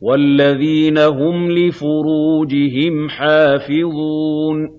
وَالَّذِينَ هُمْ لِفُرُوجِهِمْ حَافِظُونَ